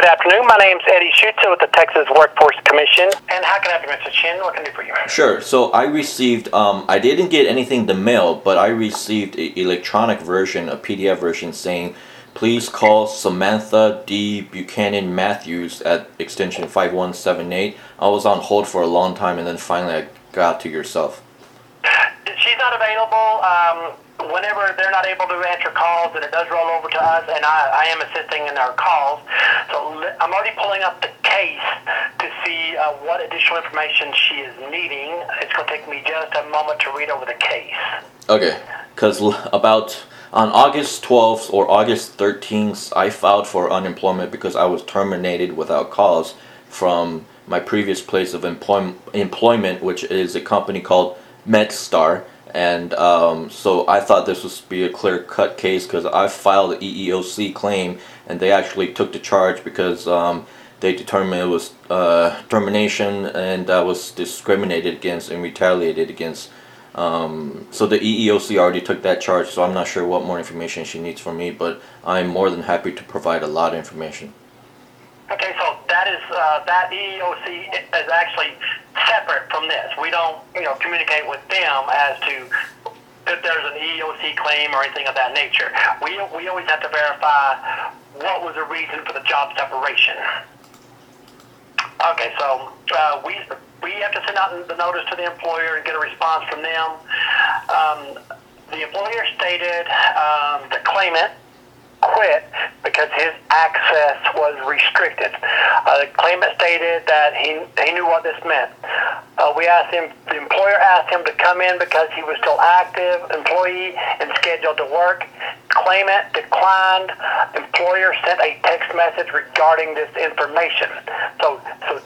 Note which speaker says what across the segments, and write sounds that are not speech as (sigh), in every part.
Speaker 1: Good afternoon. My name's Eddie Schutzer with the Texas Workforce Commission. And how can I help you, Mr. Chin? What can I do for you?
Speaker 2: Sure. So I received, um, I didn't get anything in the mail, but I received an electronic version, a PDF version saying, please call Samantha D. Buchanan Matthews at extension 5178. I was on hold for a long time and then finally I got to yourself.
Speaker 1: She's not available. Um, whenever they're not able to answer calls, and it does roll over to us, and I, I am assisting in our calls. So I'm already pulling up the case to see uh, what additional information she is needing. It's going to take me just a moment to read over the case.
Speaker 2: Okay, because about on August 12th or August 13th, I filed for unemployment because I was terminated without cause from my previous place of employ- employment, which is a company called MedStar. And um, so I thought this would be a clear cut case because I filed an EEOC claim and they actually took the charge because um, they determined it was uh, termination and I was discriminated against and retaliated against. Um, so the EEOC already took that charge, so I'm not sure what more information she needs from me, but I'm more than happy to provide a lot of information.
Speaker 1: Okay, so that is uh, that EEOC is actually separate from this. We don't, you know, communicate with them as to if there's an EEOC claim or anything of that nature. We we always have to verify what was the reason for the job separation. Okay, so uh, we we have to send out the notice to the employer and get a response from them. Um, the employer stated um, the claimant quit because his access was restricted. Uh, the claimant stated that he, he knew what this meant. Uh, we asked him, the employer asked him to come in because he was still active employee and scheduled to work. Claimant declined. Employer sent a text message regarding this information. So, so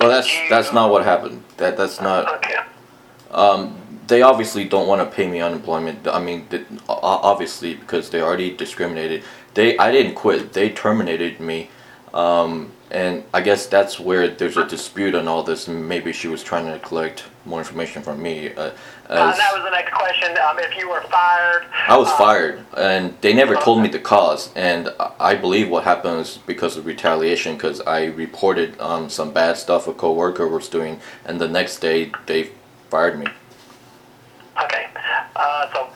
Speaker 2: Well, that's
Speaker 1: you-
Speaker 2: that's not what happened. That that's not.
Speaker 1: okay.
Speaker 2: Um, they obviously don't want to pay me unemployment. I mean, obviously because they already discriminated. They I didn't quit. They terminated me, um, and I guess that's where there's a dispute on all this. Maybe she was trying to collect more information from me. Uh,
Speaker 1: Uh, that was the next question. Um, if you were fired,
Speaker 2: I was
Speaker 1: uh,
Speaker 2: fired, and they never told me the cause. And I- I believe what happened was because of retaliation. Because I reported um, some bad stuff a coworker was doing, and the next day they fired me.
Speaker 1: Okay. Uh, so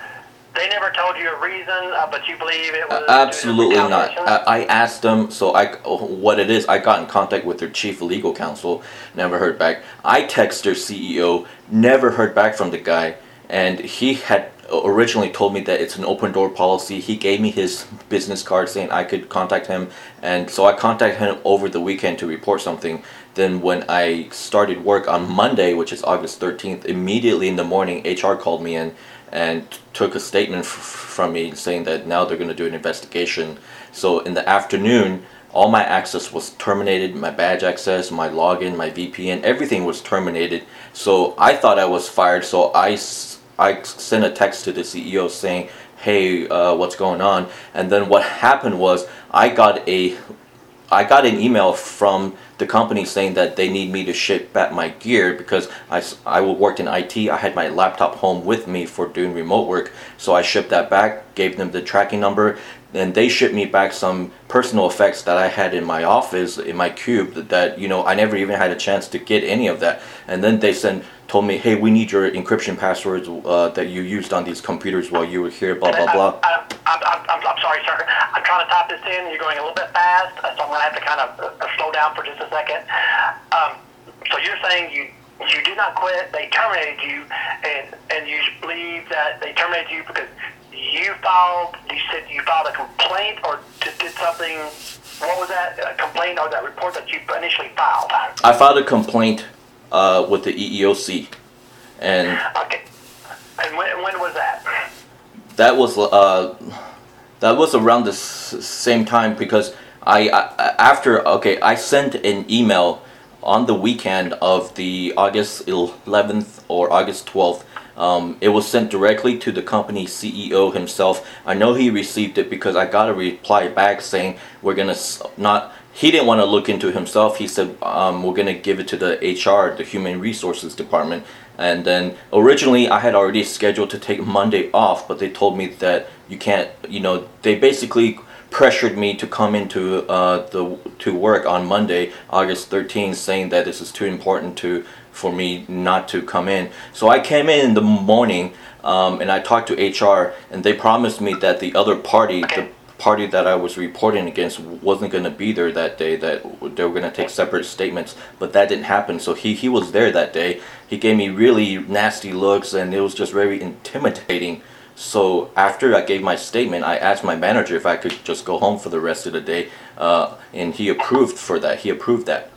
Speaker 1: they never told you a reason, uh, but you believe it was
Speaker 2: Uh, Absolutely not. I, I asked them, so I what it is. I got in contact with their chief legal counsel, never heard back. I text their CEO, never heard back from the guy, and he had originally told me that it's an open door policy. He gave me his business card saying I could contact him, and so I contacted him over the weekend to report something. Then when I started work on Monday, which is August 13th, immediately in the morning, HR called me in and took a statement from me saying that now they're going to do an investigation. So in the afternoon, all my access was terminated, my badge access, my login, my VPN, everything was terminated. So I thought I was fired. So I, I sent a text to the CEO saying, hey, uh, what's going on? And then what happened was I got a I got an email from the company saying that they need me to ship back my gear because I, I worked in IT. I had my laptop home with me for doing remote work. So I shipped that back, gave them the tracking number, and they shipped me back some personal effects that I had in my office, in my cube, that, that you know, I never even had a chance to get any of that. And then they sent, told me, hey, we need your encryption passwords uh, that you used on these computers while you were here, blah, blah, blah.
Speaker 1: I, I, I'm, I'm, I'm sorry, sir. I'm trying to type this in. You're going a little bit fast, so I'm going to have to kind of uh, slow down for just a second. Um, so you're saying you you did not quit. They terminated you, and and you believe that they terminated you because you filed. You said you filed a complaint or did, did something. What was that a complaint or that report that you initially filed?
Speaker 2: I filed a complaint uh, with the EEOC, and
Speaker 1: Okay. And when, when was that?
Speaker 2: that was uh, that was around the same time because I, I after okay I sent an email on the weekend of the August 11th or August 12th. Um, it was sent directly to the company CEO himself. I know he received it because I got a reply back saying we're gonna not. He didn't want to look into himself. He said um, we're gonna give it to the HR, the Human Resources Department. And then originally I had already scheduled to take Monday off, but they told me that you can't. You know, they basically pressured me to come into uh, the to work on Monday, August 13th, saying that this is too important to for me not to come in. So I came in in the morning um, and I talked to HR, and they promised me that the other party, the party that I was reporting against, wasn't going to be there that day. That they were going to take separate statements, but that didn't happen. So he he was there that day. He gave me really nasty looks, and it was just very intimidating. So after I gave my statement, I asked my manager if I could just go home for the rest of the day, uh, and he approved for that. He approved that.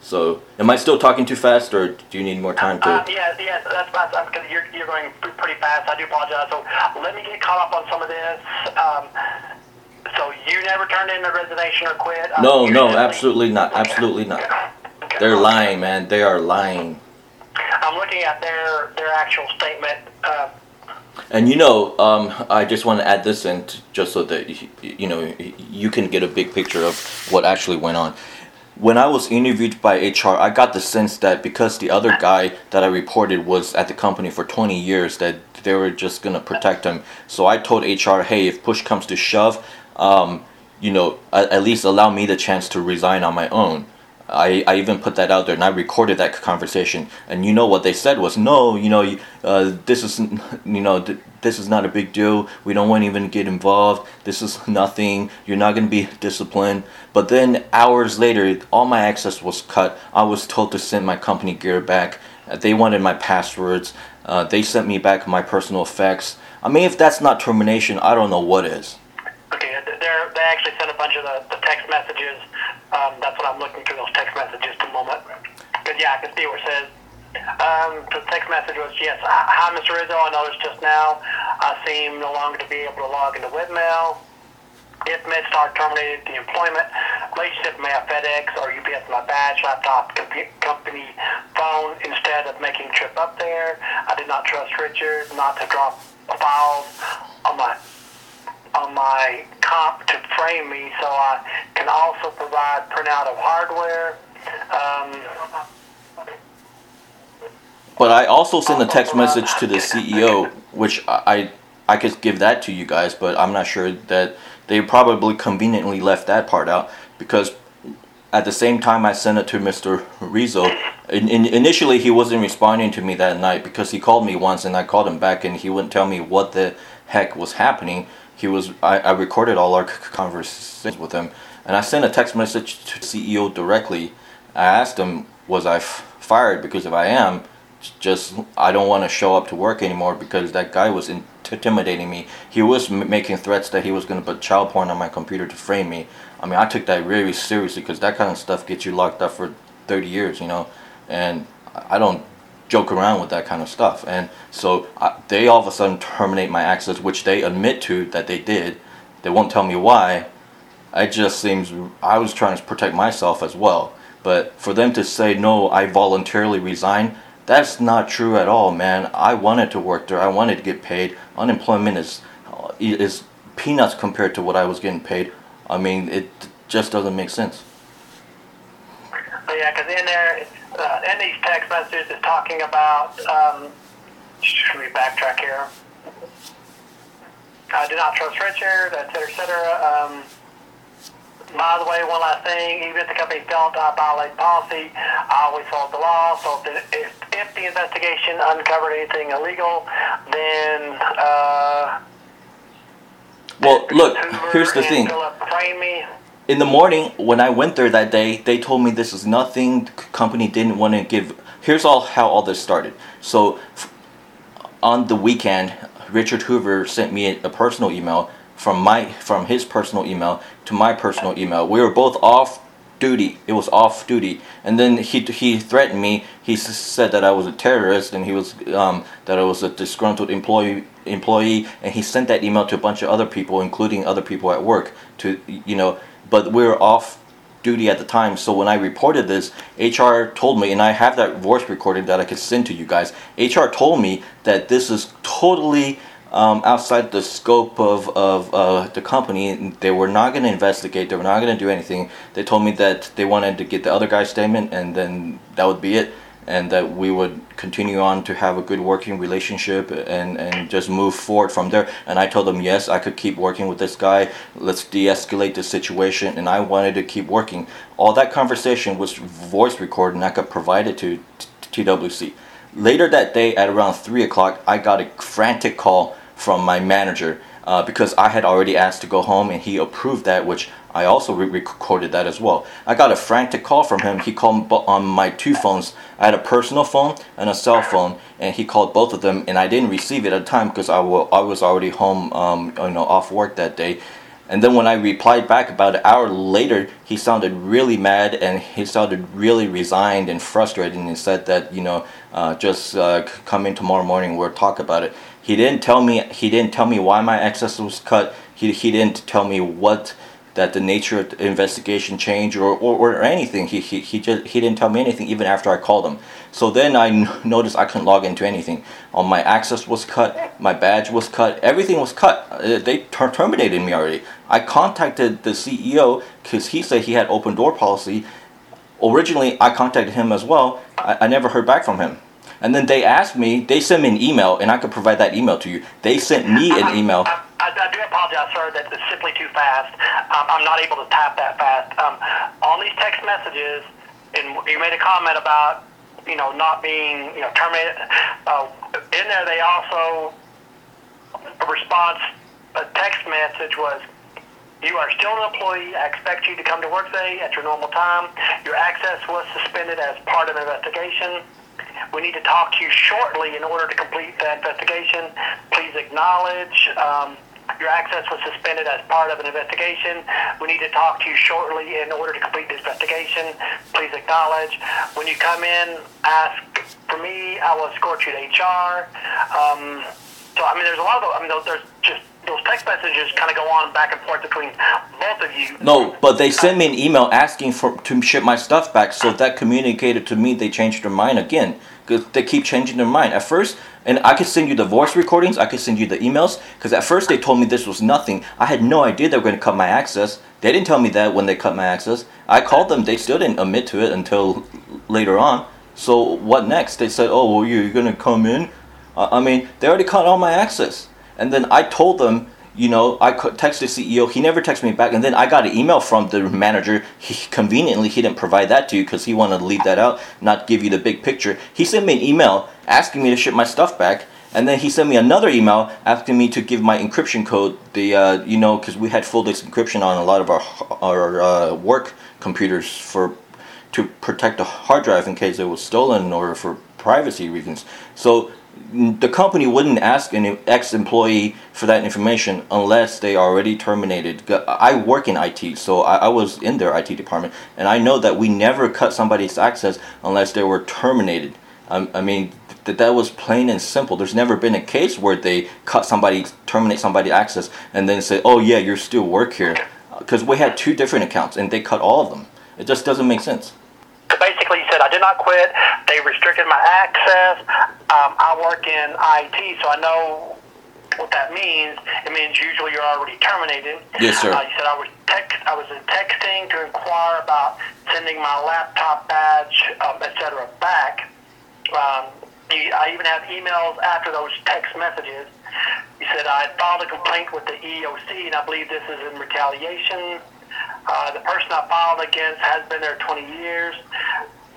Speaker 2: So, am I still talking too fast, or do you need more time to?
Speaker 1: Uh, yeah, yeah, that's, that's because you're, you're going pretty fast. I do apologize. So let me get caught up on some of this. Um, so you never turned in a resignation or quit?
Speaker 2: No,
Speaker 1: you
Speaker 2: no, absolutely not. Absolutely not.
Speaker 1: Okay.
Speaker 2: They're lying, man. They are lying.
Speaker 1: I'm looking at their their actual statement. Uh,
Speaker 2: And you know, um, I just want to add this in, t- just so that y- y- you know you can get a big picture of what actually went on. When I was interviewed by HR, I got the sense that because the other guy that I reported was at the company for 20 years, that they were just gonna protect him. So I told HR, hey, if push comes to shove, um, you know, at, at least allow me the chance to resign on my own. I, I even put that out there and I recorded that conversation. And you know what they said was, no, you know, uh, this is, (laughs) you know, th- this is not a big deal. We don't want to even get involved. This is (laughs) nothing. You're not going to be disciplined. But then hours later, all my access was cut. I was told to send my company gear back. Uh, They wanted my passwords. Uh, they sent me back my personal effects. I mean, if that's not termination, I don't know what is.
Speaker 1: Actually sent a bunch of the, the text messages. Um, that's what I'm looking through those text messages at the moment. Because yeah, I can see where it says. Um, the text message was yes. Hi, Mr. Rizzo. I noticed just now I seem no longer to be able to log into webmail. If MedStar terminated the employment relationship, may I FedEx or UPS my badge, laptop, compu- company phone instead of making trip up there. I did not trust Richard not to drop files on my on my comp to frame me, so I can also provide printout of hardware. Um,
Speaker 2: But I also sent a text message to the CEO, which I I could give that to you guys, but I'm not sure that they probably conveniently left that part out because at the same time I sent it to Mr. Rizzo. In, in, initially, he wasn't responding to me that night because he called me once and I called him back and he wouldn't tell me what the heck was happening. He was I, I recorded all our conversations with him and I sent a text message to CEO directly. I asked him, was I f- fired? Because if I am, just I don't want to show up to work anymore because that guy was in- intimidating me. He was m- making threats that he was going to put child porn on my computer to frame me. I mean, I took that very seriously because that kind of stuff gets you locked up for 30 years, you know, and I don't joke around with that kind of stuff. And so I, they all of a sudden terminate my access, which they admit to that they did. They won't tell me why. It just seems I was trying to protect myself as well. But for them to say no, I voluntarily resigned. That's not true at all, man. I wanted to work there. I wanted to get paid. Unemployment is is peanuts compared to what I was getting paid. I mean, it just doesn't make sense.
Speaker 1: Yeah, because in there, uh, in these text messages, is talking about. Um, should we backtrack here? I do not trust Richard, et cetera, et cetera. Um, by the way, one last thing, even if the company felt I violated policy, I always followed the law. So if the, if, if the investigation uncovered anything illegal, then uh,
Speaker 2: Well, look,
Speaker 1: Hoover
Speaker 2: here's the thing.
Speaker 1: Philip framed me.
Speaker 2: In the morning when I went there that day, they told me this was nothing. The company didn't want to give. Here's all how all this started. So, on the weekend, Richard Hoover sent me a, a personal email from my from his personal email to my personal email. We were both off duty. It was off duty, and then he he threatened me. He said that I was a terrorist and he was um, that I was a disgruntled employee employee, and he sent that email to a bunch of other people, including other people at work. To you know, but we were off duty at the time. So when I reported this, HR told me, and I have that voice recording that I could send to you guys. HR told me that this is totally um, outside the scope of, of uh, the company. They were not going to investigate. They were not going to do anything. They told me that they wanted to get the other guy's statement, and then that would be it. And that we would continue on to have a good working relationship and, and just move forward from there. And I told him, yes, I could keep working with this guy. Let's de escalate the situation. And I wanted to keep working. All that conversation was voice recorded, and I could provide it to TWC. Later that day, at around 3 o'clock, I got a frantic call from my manager uh, because I had already asked to go home and he approved that, which I also re- recorded that as well. I got a frantic call from him. He called on my two phones. I had a personal phone and a cell phone, and he called both of them, and I didn't receive it at the time because I, w- I was already home, um, you know, off work that day. And then when I replied back about an hour later, he sounded really mad and he sounded really resigned and frustrated and said that, you know, uh, just uh, come in tomorrow morning, we'll talk about it. He didn't tell me, he didn't tell me why my access was cut. He, he didn't tell me what that the nature of the investigation changed or, or, or anything. He, he, he just he didn't tell me anything even after I called him. So then I n- (laughs) noticed I couldn't log into anything. All my access was cut, my badge was cut, everything was cut. Uh, they ter- terminated me already. I contacted the CEO because he said he had open door policy. Originally, I contacted him as well. I, I never heard back from him. And then they asked me, they sent me an email, and I could provide that email to you. They sent me an email.
Speaker 1: I, I, I do apologize, sir, that it's simply too fast. Um, I'm not able to type that fast. Um, on these text messages, and you made a comment about, you know, not being, you know, terminated. Uh, in there, they also, a response, a text message was, you are still an employee. I expect you to come to work today at your normal time. Your access was suspended as part of an investigation. We need to talk to you shortly in order to complete the investigation. Please acknowledge um, your access was suspended as part of an investigation. We need to talk to you shortly in order to complete the investigation. Please acknowledge. When you come in, ask for me. I will escort you to HR. Um, so, I mean, there's a lot of, I mean, there's just those text messages kind of go on back and forth between both of you.
Speaker 2: No, but they sent me an email asking for to ship my stuff back, so that communicated to me they changed their mind again because they keep changing their mind. At first, and I could send you the voice recordings, I could send you the emails because at first they told me this was nothing. I had no idea they were going to cut my access. They didn't tell me that when they cut my access. I called them, they still didn't admit to it until later on. So what next? They said, "Oh, well, you're going to come in." I mean, they already cut all my access. And then I told them, you know, I texted the CEO. He never texted me back. And then I got an email from the manager. He, conveniently, he didn't provide that to you because he wanted to leave that out, not give you the big picture. He sent me an email asking me to ship my stuff back. And then he sent me another email asking me to give my encryption code. The uh, you know because we had full disk encryption on a lot of our our uh, work computers for to protect the hard drive in case it was stolen or for privacy reasons. So the company wouldn't ask an ex-employee for that information unless they already terminated. I work in IT, so I, I, was in their IT department, and I know that we never cut somebody's access unless they were terminated. Um, I mean, that that was plain and simple. There's never been a case where they cut somebody, terminate somebody access, and then say, "Oh yeah, you're still work here," because we had two different accounts and they cut all of them. It just doesn't make sense.
Speaker 1: Basically, you said I did not quit. They restricted my access. Um, I work in IT, so I know what that means. It means usually you're already terminated.
Speaker 2: Yes, sir.
Speaker 1: Uh, you said I was text, I was texting to inquire about sending my laptop badge, um, etc. back. Um, I even have emails after those text messages. You said I filed a complaint with the EOC, and I believe this is in retaliation. Uh, the person I filed against has been there 20 years.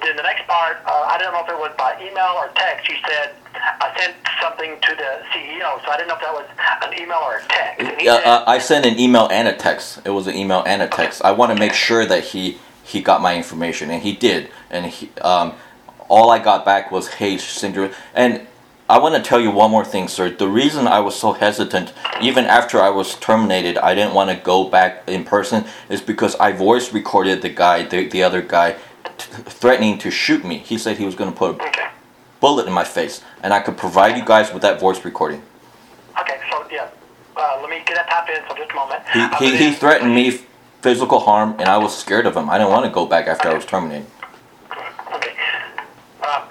Speaker 1: Then the next part, uh, I don't know if it was by email or text. You said I sent something to the CEO, so I didn't know if that was an email or a text.
Speaker 2: Yeah, uh, I sent an email and a text. It was an email and a text. I want to make sure that he he got my information, and he did. And he, um, all I got back was, "Hey, Cinder," and I want to tell you one more thing, sir. The reason I was so hesitant, even after I was terminated, I didn't want to go back in person, is because I voice recorded the guy, the, the other guy, t- threatening to shoot me. He said he was going to put a
Speaker 1: Okay.
Speaker 2: bullet in my face, and I could provide you guys with that voice recording.
Speaker 1: Okay, so yeah, uh, let me get that typed in for just a moment.
Speaker 2: He,
Speaker 1: Uh,
Speaker 2: he, he threatened me physical harm, and I was scared of him. I didn't want to go back after I was terminated.
Speaker 1: Okay. Um,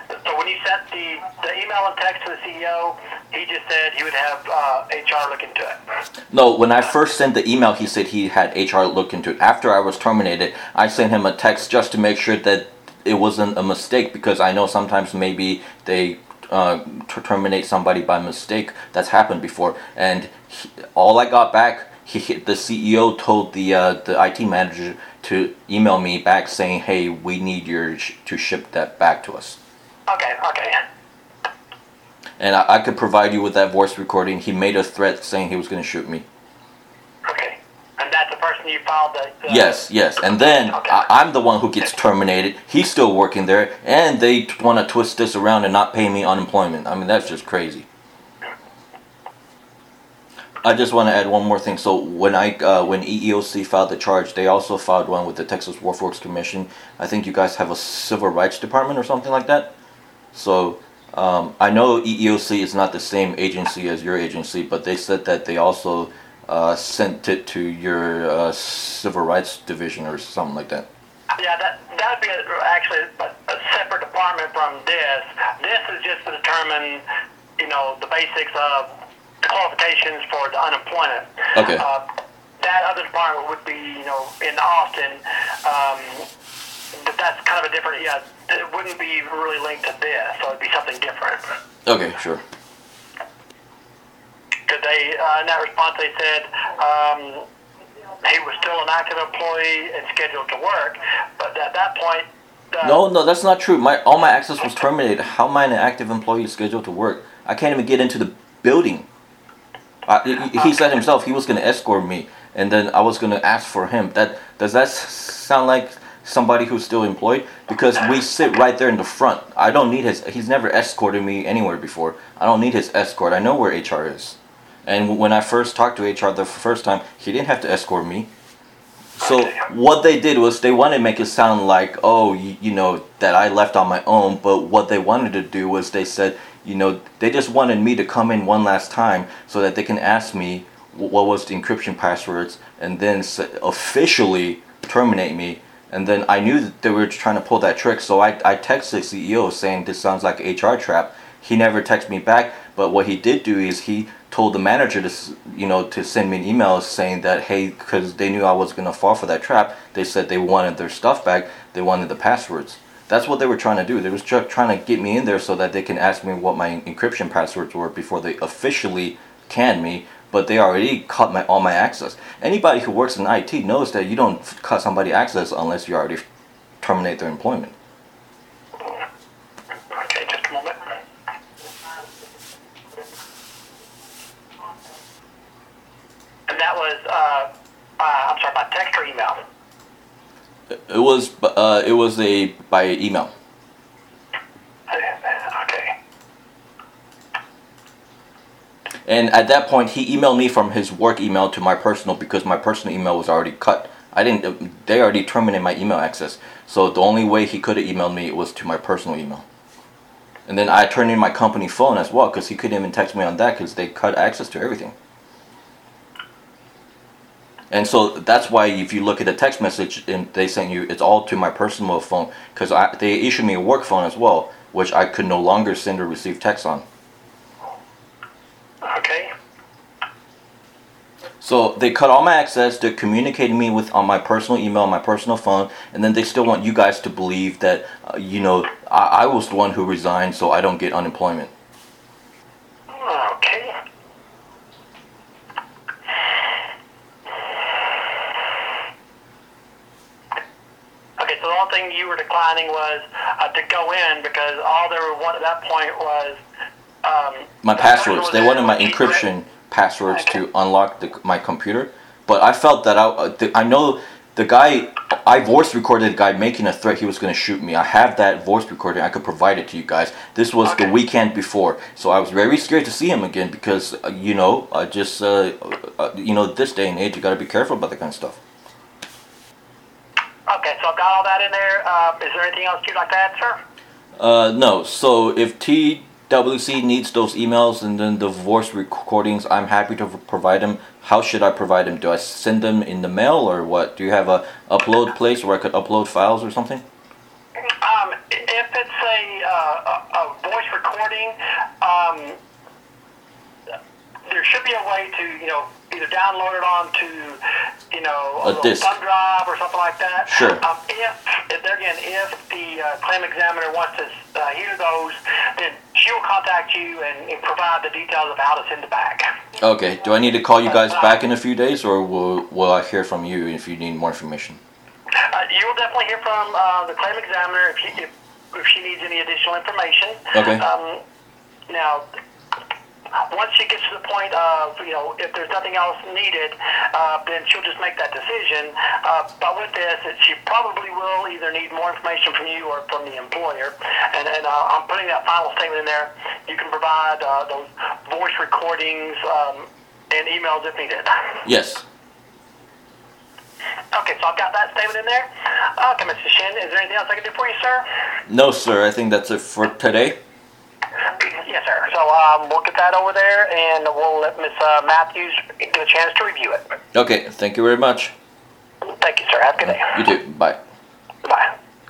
Speaker 1: sent the, the email and text to the CEO, he just said he would have uh, HR look into it.
Speaker 2: No, when I first sent the email, he said he had HR look into it. After I was terminated, I sent him a text just to make sure that it wasn't a mistake because I know sometimes maybe they uh, ter- terminate somebody by mistake. That's happened before, and he, all I got back, he- the CEO told the uh, the IT manager to email me back saying, "Hey, we need your sh- to ship that back to us."
Speaker 1: Okay, okay.
Speaker 2: And I, I could provide you with that voice recording. He made a threat saying he was going to shoot me.
Speaker 1: Okay. And that's the person you filed the. the
Speaker 2: Yes, yes. And then
Speaker 1: Okay.
Speaker 2: I, I'm the one who gets terminated. He's still working there, and they want to twist this around and not pay me unemployment. I mean, that's just crazy. I just want to add one more thing. So when I uh, when EEOC filed the charge, they also filed one with the Texas Workforce Commission. I think you guys have a civil rights department or something like that. So um, I know EEOC is not the same agency as your agency, but they said that they also uh, sent it to your uh, civil rights division or something like that.
Speaker 1: Yeah, that that would be actually a, a separate department from this. This is just to determine, you know, the basics of qualifications for the unemployment.
Speaker 2: Okay.
Speaker 1: Uh, that other department would be, you know, in Austin. Um, but that's kind of a different. Yeah, it wouldn't be really linked to this, so it'd be something different.
Speaker 2: Okay, sure.
Speaker 1: Because they, uh, in that response, they said um, he was still an active employee and scheduled to work, but at that point. Uh,
Speaker 2: No, no, that's not true. My all my access was terminated. How am I an active employee scheduled to work? I can't even get into the building. I, he- he said himself he was going to escort me, and then I was going to ask for him. That does that sound like somebody who's still employed? Because we sit right there in the front. I don't need his. He's never escorted me anywhere before. I don't need his escort. I know where HR is, and when I first talked to HR the first time, he didn't have to escort me. So what they did was they wanted to make it sound like, oh, you, you know, that I left on my own. But what they wanted to do was they said, you know, they just wanted me to come in one last time so that they can ask me what was the encryption passwords and then officially terminate me. And then I knew that they were trying to pull that trick, so I, I texted the CEO saying this sounds like a HR trap. He never texted me back, but what he did do is he told the manager to, you know, to send me an email saying that hey, because they knew I was gonna fall for that trap. They said they wanted their stuff back. They wanted the passwords. That's what they were trying to do. They was tr- trying to get me in there so that they can ask me what my encryption passwords were before they officially can me. But they already cut my all my access. Anybody who works in IT knows that you don't cut somebody access unless you already terminate their employment.
Speaker 1: Okay, just a moment. And that was, uh, uh, I'm sorry, by text or email?
Speaker 2: It was uh, it was a by email.
Speaker 1: Okay.
Speaker 2: And at that point, he emailed me from his work email to my personal because my personal email was already cut. I didn't. They already terminated my email access. So the only way he could have emailed me was to my personal email. And then I turned in my company phone as well because he couldn't even text me on that because they cut access to everything. And so that's why if you look at the text message and they sent you, it's all to my personal phone because they issued me a work phone as well, which I could no longer send or receive text on.
Speaker 1: Okay.
Speaker 2: So they cut all my access. They're communicating me with on my personal email, my personal phone, and then they still want you guys to believe that uh, you know I, I was the one who resigned, so I don't get unemployment.
Speaker 1: Okay. Okay, so the only thing you were declining was uh, to go in because all they were at that point was um,
Speaker 2: My passwords. They wanted my encryption passwords to unlock the, my computer, but I felt that I uh, the, I know the guy. I voice recorded the guy making a threat he was going to shoot me. I have that voice recording. I could provide it to you guys. This was
Speaker 1: Okay.
Speaker 2: the weekend before, so I was very scared to see him again because uh, you know, uh, just uh, uh, you know, this day and age, you got to be careful about that kind of stuff.
Speaker 1: Okay, so I've got all that in there. Uh, is there anything else you'd like to add, sir?
Speaker 2: Uh, no. So if TWC needs those emails and then the voice recordings, I'm happy to provide them. How should I provide them? Do I send them in the mail or what? Do you have a upload place where I could upload files or something?
Speaker 1: Um, if it's a, uh, a voice recording, um, there should be a way to, you know, either download it onto, you know,
Speaker 2: A
Speaker 1: little
Speaker 2: disk.
Speaker 1: thumb drive or something like that.
Speaker 2: Sure.
Speaker 1: Um, if, if there again, if the uh, claim examiner wants to uh, hear those, then she'll contact you and, and provide the details of how to send it back.
Speaker 2: Okay. Do I need to call you guys back in a few days, or will will I hear from you if you need more information?
Speaker 1: Uh, you will definitely hear from uh, the claim examiner if, she if, if she needs any additional information.
Speaker 2: Okay.
Speaker 1: Um, now, once she gets to the point of, you know, if there's nothing else needed, uh, then she'll just make that decision. Uh, but with this, it, she probably will either need more information from you or from the employer. And, and uh, I'm putting that final statement in there. You can provide uh, those voice recordings um, and emails if needed.
Speaker 2: Yes.
Speaker 1: Okay, so I've got that statement in there. Okay, Mr. Shin, is there anything else I can do for you, sir?
Speaker 2: No, sir. I think that's it for today.
Speaker 1: Yes, sir. So um, we'll get that over there, and we'll let Miss uh, Matthews get a chance to review it.
Speaker 2: Okay. Thank you very much.
Speaker 1: Thank you, sir. Have a good day.
Speaker 2: You too. Bye.
Speaker 1: Bye.